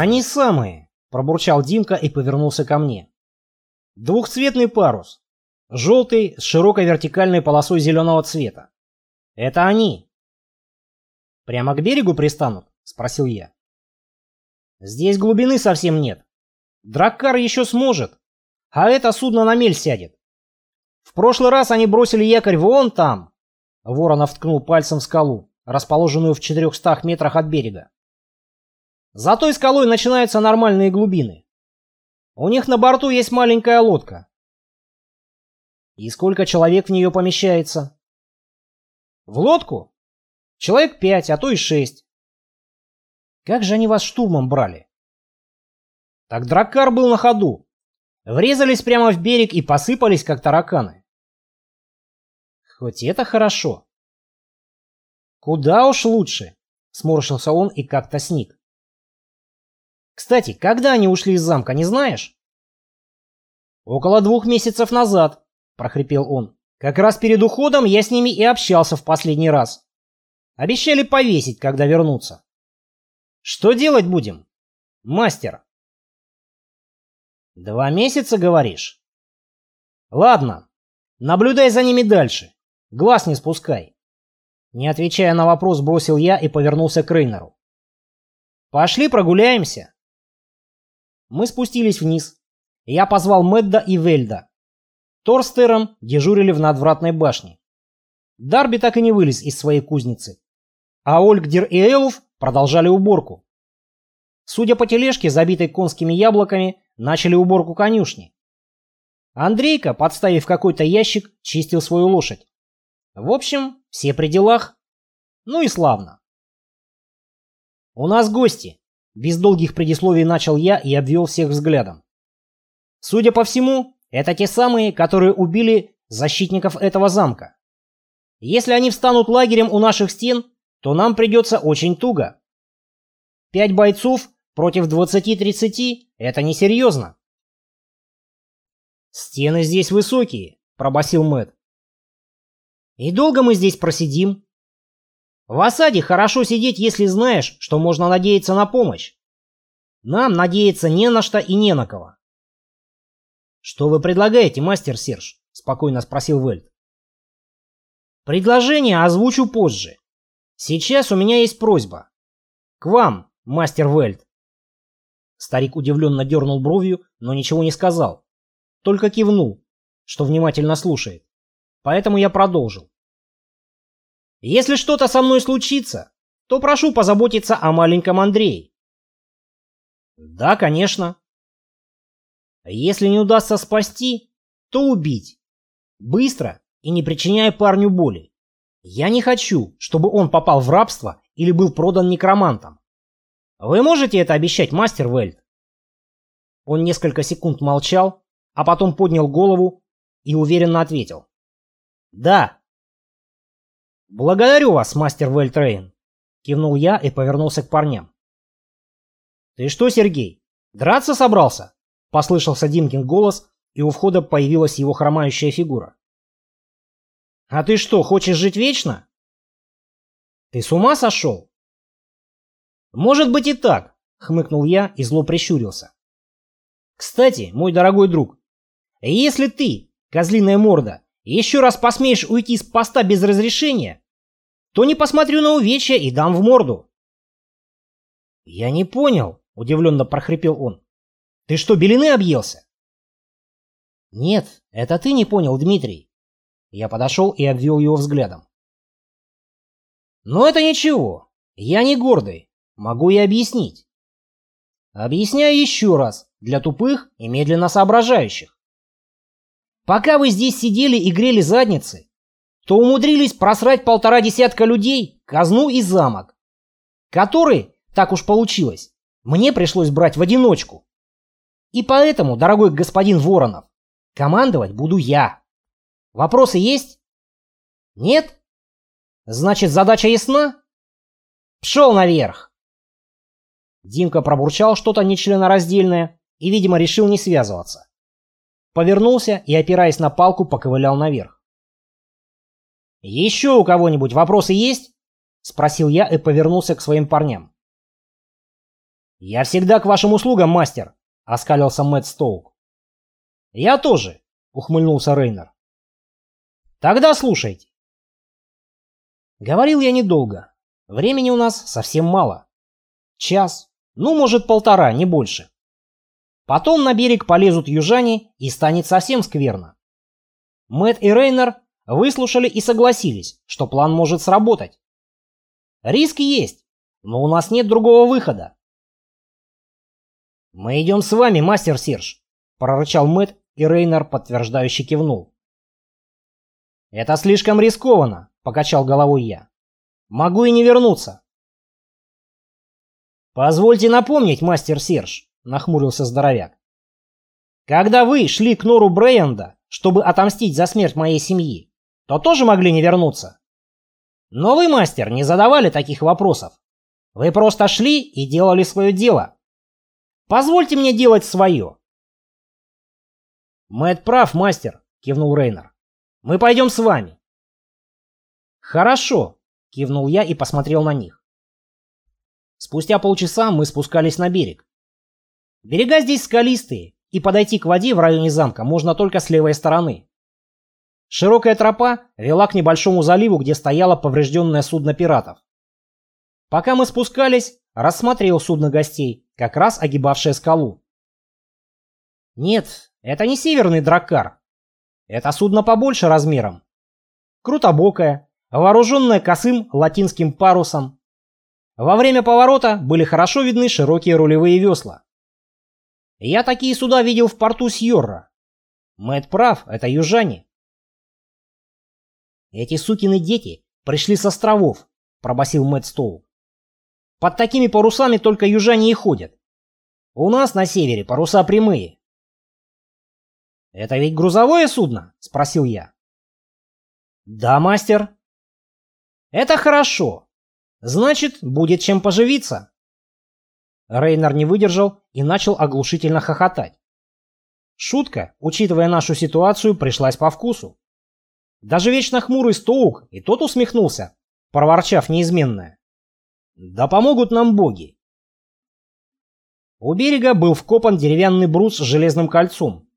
«Они самые», — пробурчал Димка и повернулся ко мне. «Двухцветный парус. Желтый с широкой вертикальной полосой зеленого цвета. Это они». «Прямо к берегу пристанут?» — спросил я. «Здесь глубины совсем нет. Драккар еще сможет, а это судно на мель сядет. В прошлый раз они бросили якорь вон там». Воронов ткнул пальцем в скалу, расположенную в 400 метрах от берега. За той скалой начинаются нормальные глубины. У них на борту есть маленькая лодка. И сколько человек в нее помещается? В лодку? Человек пять, а то и шесть. Как же они вас штурмом брали? Так драккар был на ходу. Врезались прямо в берег и посыпались, как тараканы. Хоть это хорошо. Куда уж лучше, сморщился он и как-то сник. Кстати, когда они ушли из замка, не знаешь? Около двух месяцев назад, прохрипел он. Как раз перед уходом я с ними и общался в последний раз. Обещали повесить, когда вернутся. Что делать будем? Мастер. Два месяца, говоришь? Ладно, наблюдай за ними дальше. Глаз не спускай. Не отвечая на вопрос, бросил я и повернулся к Рейнеру. Пошли прогуляемся. Мы спустились вниз. Я позвал Медда и Вельда. Тор с Тером дежурили в надвратной башне. Дарби так и не вылез из своей кузницы. А Ольгдер и Элуф продолжали уборку. Судя по тележке, забитой конскими яблоками, начали уборку конюшни. Андрейка, подставив какой-то ящик, чистил свою лошадь. В общем, все при делах. Ну и славно. «У нас гости», без долгих предисловий начал я и обвел всех взглядом. Судя по всему, это те самые, которые убили защитников этого замка. Если они встанут лагерем у наших стен, то нам придется очень туго. Пять бойцов против двадцати-тридцати – это несерьезно. «Стены здесь высокие», – пробасил Мэт. «И долго мы здесь просидим?» В осаде хорошо сидеть, если знаешь, что можно надеяться на помощь. Нам надеяться не на что и не на кого. «Что вы предлагаете, мастер Серж?» – спокойно спросил Вельт. «Предложение озвучу позже. Сейчас у меня есть просьба. К вам, мастер Вельт». Старик удивленно дернул бровью, но ничего не сказал. Только кивнул, что внимательно слушает. Поэтому я продолжил. Если что-то со мной случится, то прошу позаботиться о маленьком Андрее. Да, конечно. Если не удастся спасти, то убить. Быстро и не причиняя парню боли. Я не хочу, чтобы он попал в рабство или был продан некромантом. Вы можете это обещать, мастер Вельт? Он несколько секунд молчал, а потом поднял голову и уверенно ответил. Да. «Благодарю вас, мастер Вельтрейн», — кивнул я и повернулся к парням. «Ты что, Сергей, драться собрался?» — послышался Димкин голос, и у входа появилась его хромающая фигура. «А ты что, хочешь жить вечно?» «Ты с ума сошел?» «Может быть и так», — хмыкнул я и зло прищурился. «Кстати, мой дорогой друг, если ты, козлиная морда, еще раз посмеешь уйти с поста без разрешения, то не посмотрю на увечья и дам в морду. Я не понял, удивленно прохрипел он. Ты что, белины объелся? Нет, это ты не понял, Дмитрий. Я подошел и обвел его взглядом. Но это ничего, я не гордый, могу и объяснить. Объясняю еще раз, для тупых и медленно соображающих. Пока вы здесь сидели и грели задницы, то умудрились просрать полтора десятка людей, казну и замок, который, так уж получилось, мне пришлось брать в одиночку. И поэтому, дорогой господин Воронов, командовать буду я. Вопросы есть? Нет? Значит, задача ясна? Пшел наверх. Димка пробурчал что-то нечленораздельное и, видимо, решил не связываться. Повернулся и, опираясь на палку, поковылял наверх. «Еще у кого-нибудь вопросы есть?» — спросил я и повернулся к своим парням. «Я всегда к вашим услугам, мастер», — оскалился Мэтт Стоук. «Я тоже», — ухмыльнулся Рейнер. «Тогда слушайте». Говорил я недолго. Времени у нас совсем мало. Час, ну, может, полтора, не больше. Потом на берег полезут южане и станет совсем скверно. Мэтт и Рейнер выслушали и согласились, что план может сработать. Риск есть, но у нас нет другого выхода. «Мы идем с вами, мастер Серж», — прорычал Мэтт, и Рейнер подтверждающе кивнул. «Это слишком рискованно», — покачал головой я. «Могу и не вернуться». «Позвольте напомнить, мастер Серж», — нахмурился здоровяк. «Когда вы шли к Нору Брейенда, чтобы отомстить за смерть моей семьи, то тоже могли не вернуться. Но вы, мастер, не задавали таких вопросов. Вы просто шли и делали свое дело. Позвольте мне делать свое. Мэт прав, мастер, кивнул Рейнер. Мы пойдем с вами. Хорошо, кивнул я и посмотрел на них. Спустя полчаса мы спускались на берег. Берега здесь скалистые, и подойти к воде в районе замка можно только с левой стороны. Широкая тропа вела к небольшому заливу, где стояло поврежденное судно пиратов. Пока мы спускались, рассмотрел судно гостей, как раз огибавшее скалу. Нет, это не северный драккар. Это судно побольше размером. Крутобокое, вооруженное косым латинским парусом. Во время поворота были хорошо видны широкие рулевые весла. Я такие суда видел в порту Сьорра. Мэтт прав, это южане. Эти сукины дети пришли с островов, пробасил Мэтт Стоу. Под такими парусами только южане и ходят. У нас на севере паруса прямые. Это ведь грузовое судно? Спросил я. Да, мастер. Это хорошо. Значит, будет чем поживиться. Рейнер не выдержал и начал оглушительно хохотать. Шутка, учитывая нашу ситуацию, пришлась по вкусу. Даже вечно хмурый Стоук и тот усмехнулся, проворчав неизменное. Да помогут нам боги. У берега был вкопан деревянный брус с железным кольцом.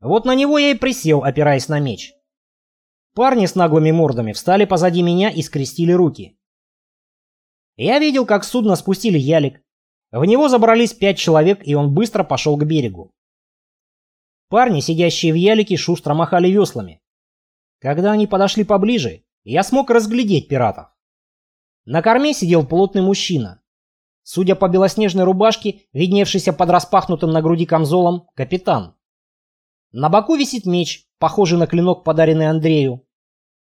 Вот на него я и присел, опираясь на меч. Парни с наглыми мордами встали позади меня и скрестили руки. Я видел, как судно спустили ялик. В него забрались пять человек, и он быстро пошел к берегу. Парни, сидящие в ялике, шустро махали веслами. Когда они подошли поближе, я смог разглядеть пиратов. На корме сидел плотный мужчина. Судя по белоснежной рубашке, видневшейся под распахнутым на груди камзолом, капитан. На боку висит меч, похожий на клинок, подаренный Андрею.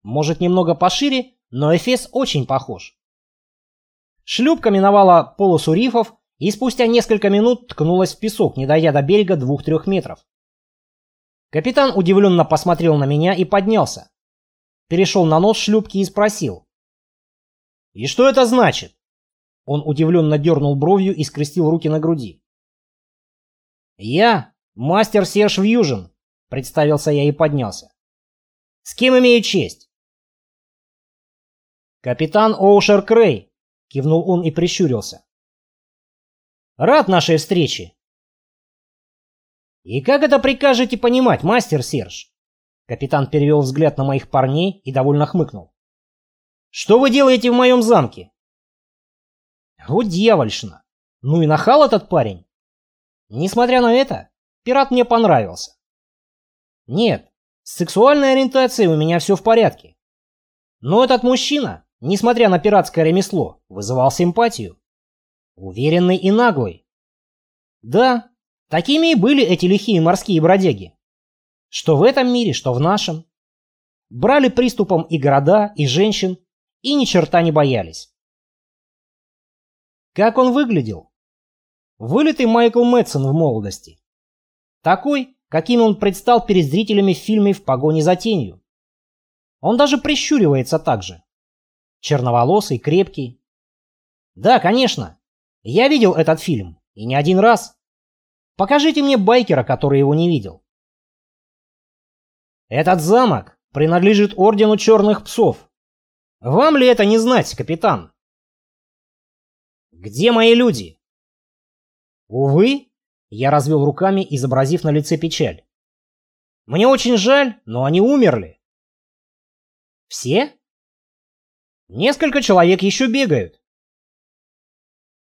Может, немного пошире, но эфес очень похож. Шлюпка миновала полосу рифов и спустя несколько минут ткнулась в песок, не дойдя до берега двух-трех метров. Капитан удивленно посмотрел на меня и поднялся. Перешел на нос шлюпки и спросил. «И что это значит?» Он удивленно дернул бровью и скрестил руки на груди. «Я мастер Серж Вьюжин», — представился я и поднялся. «С кем имею честь?» «Капитан Оушер Крей», — кивнул он и прищурился. «Рад нашей встрече». «И как это прикажете понимать, мастер Серж?» Капитан перевел взгляд на моих парней и довольно хмыкнул. Что вы делаете в моем замке? Вот дьявольщина. Ну и нахал этот парень. Несмотря на это, пират мне понравился. Нет, с сексуальной ориентацией у меня все в порядке. Но этот мужчина, несмотря на пиратское ремесло, вызывал симпатию. Уверенный и наглый. Да, такими и были эти лихие морские бродяги. Что в этом мире, что в нашем. Брали приступом и города, и женщин, и ни черта не боялись. Как он выглядел? Вылитый Майкл Мэтсон в молодости. Такой, каким он предстал перед зрителями в фильме «В погоне за тенью». Он даже прищуривается так же. Черноволосый, крепкий. Да, конечно. Я видел этот фильм. И не один раз. Покажите мне байкера, который его не видел. Этот замок принадлежит Ордену Черных Псов. Вам ли это не знать, капитан? Где мои люди? Увы, я развел руками, изобразив на лице печаль. Мне очень жаль, но они умерли. Все? Несколько человек еще бегают.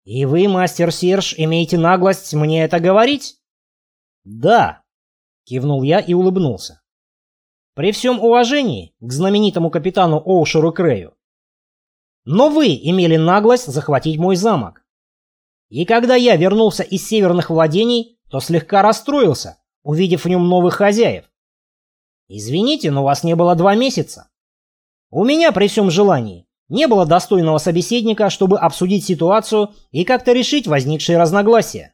И вы, мастер Серж, имеете наглость мне это говорить? Да, кивнул я и улыбнулся. При всем уважении к знаменитому капитану Оушеру Крею. Но вы имели наглость захватить мой замок. И когда я вернулся из северных владений, то слегка расстроился, увидев в нем новых хозяев. Извините, но вас не было два месяца. У меня при всем желании не было достойного собеседника, чтобы обсудить ситуацию и как-то решить возникшие разногласия.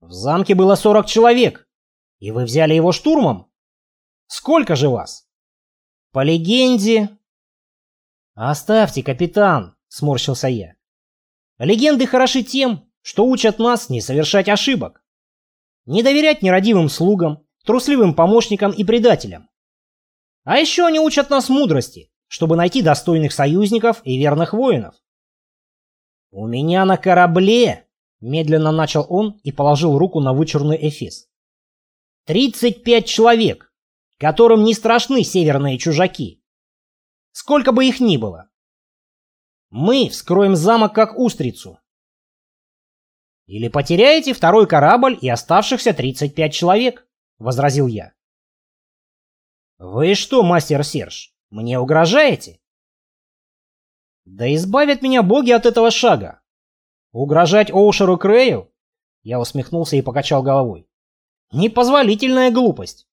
В замке было 40 человек, и вы взяли его штурмом? Сколько же вас? По легенде... Оставьте, капитан, сморщился я. Легенды хороши тем, что учат нас не совершать ошибок. Не доверять нерадивым слугам, трусливым помощникам и предателям. А еще они учат нас мудрости, чтобы найти достойных союзников и верных воинов. «У меня на корабле!» — медленно начал он и положил руку на вычурный эфес. «Тридцать пять человек, которым не страшны северные чужаки. Сколько бы их ни было. Мы вскроем замок как устрицу. Или потеряете второй корабль и оставшихся 35 человек, возразил я. Вы что, мастер Серж, мне угрожаете? Да избавят меня боги от этого шага. Угрожать Оушеру Крею? Я усмехнулся и покачал головой. Непозволительная глупость.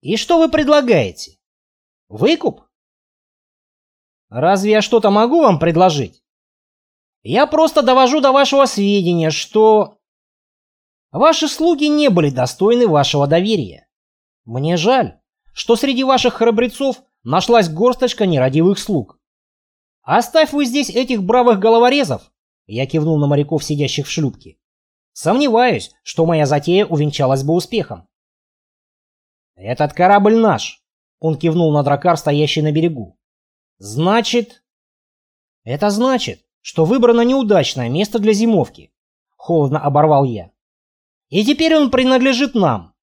И что вы предлагаете? Выкуп? Разве я что-то могу вам предложить? Я просто довожу до вашего сведения, что... Ваши слуги не были достойны вашего доверия. Мне жаль, что среди ваших храбрецов нашлась горсточка нерадивых слуг. Оставь вы здесь этих бравых головорезов, я кивнул на моряков, сидящих в шлюпке. Сомневаюсь, что моя затея увенчалась бы успехом. Этот корабль наш, он кивнул на дракар, стоящий на берегу. Значит... Это значит, что выбрано неудачное место для зимовки. Холодно оборвал я. И теперь он принадлежит нам.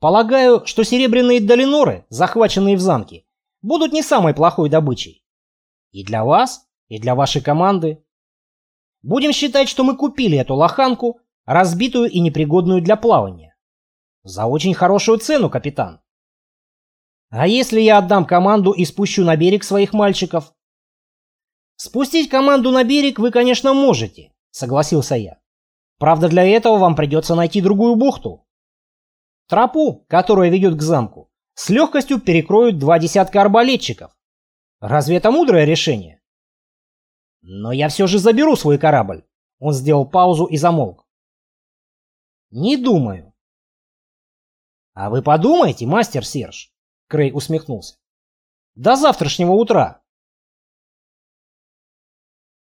Полагаю, что серебряные долиноры, захваченные в замке, будут не самой плохой добычей. И для вас, и для вашей команды. Будем считать, что мы купили эту лоханку, разбитую и непригодную для плавания. За очень хорошую цену, капитан. А если я отдам команду и спущу на берег своих мальчиков? Спустить команду на берег вы, конечно, можете, согласился я. Правда, для этого вам придется найти другую бухту. Тропу, которая ведет к замку, с легкостью перекроют два десятка арбалетчиков. Разве это мудрое решение? Но я все же заберу свой корабль. Он сделал паузу и замолк. Не думаю. А вы подумайте, мастер Серж. Крей усмехнулся. До завтрашнего утра.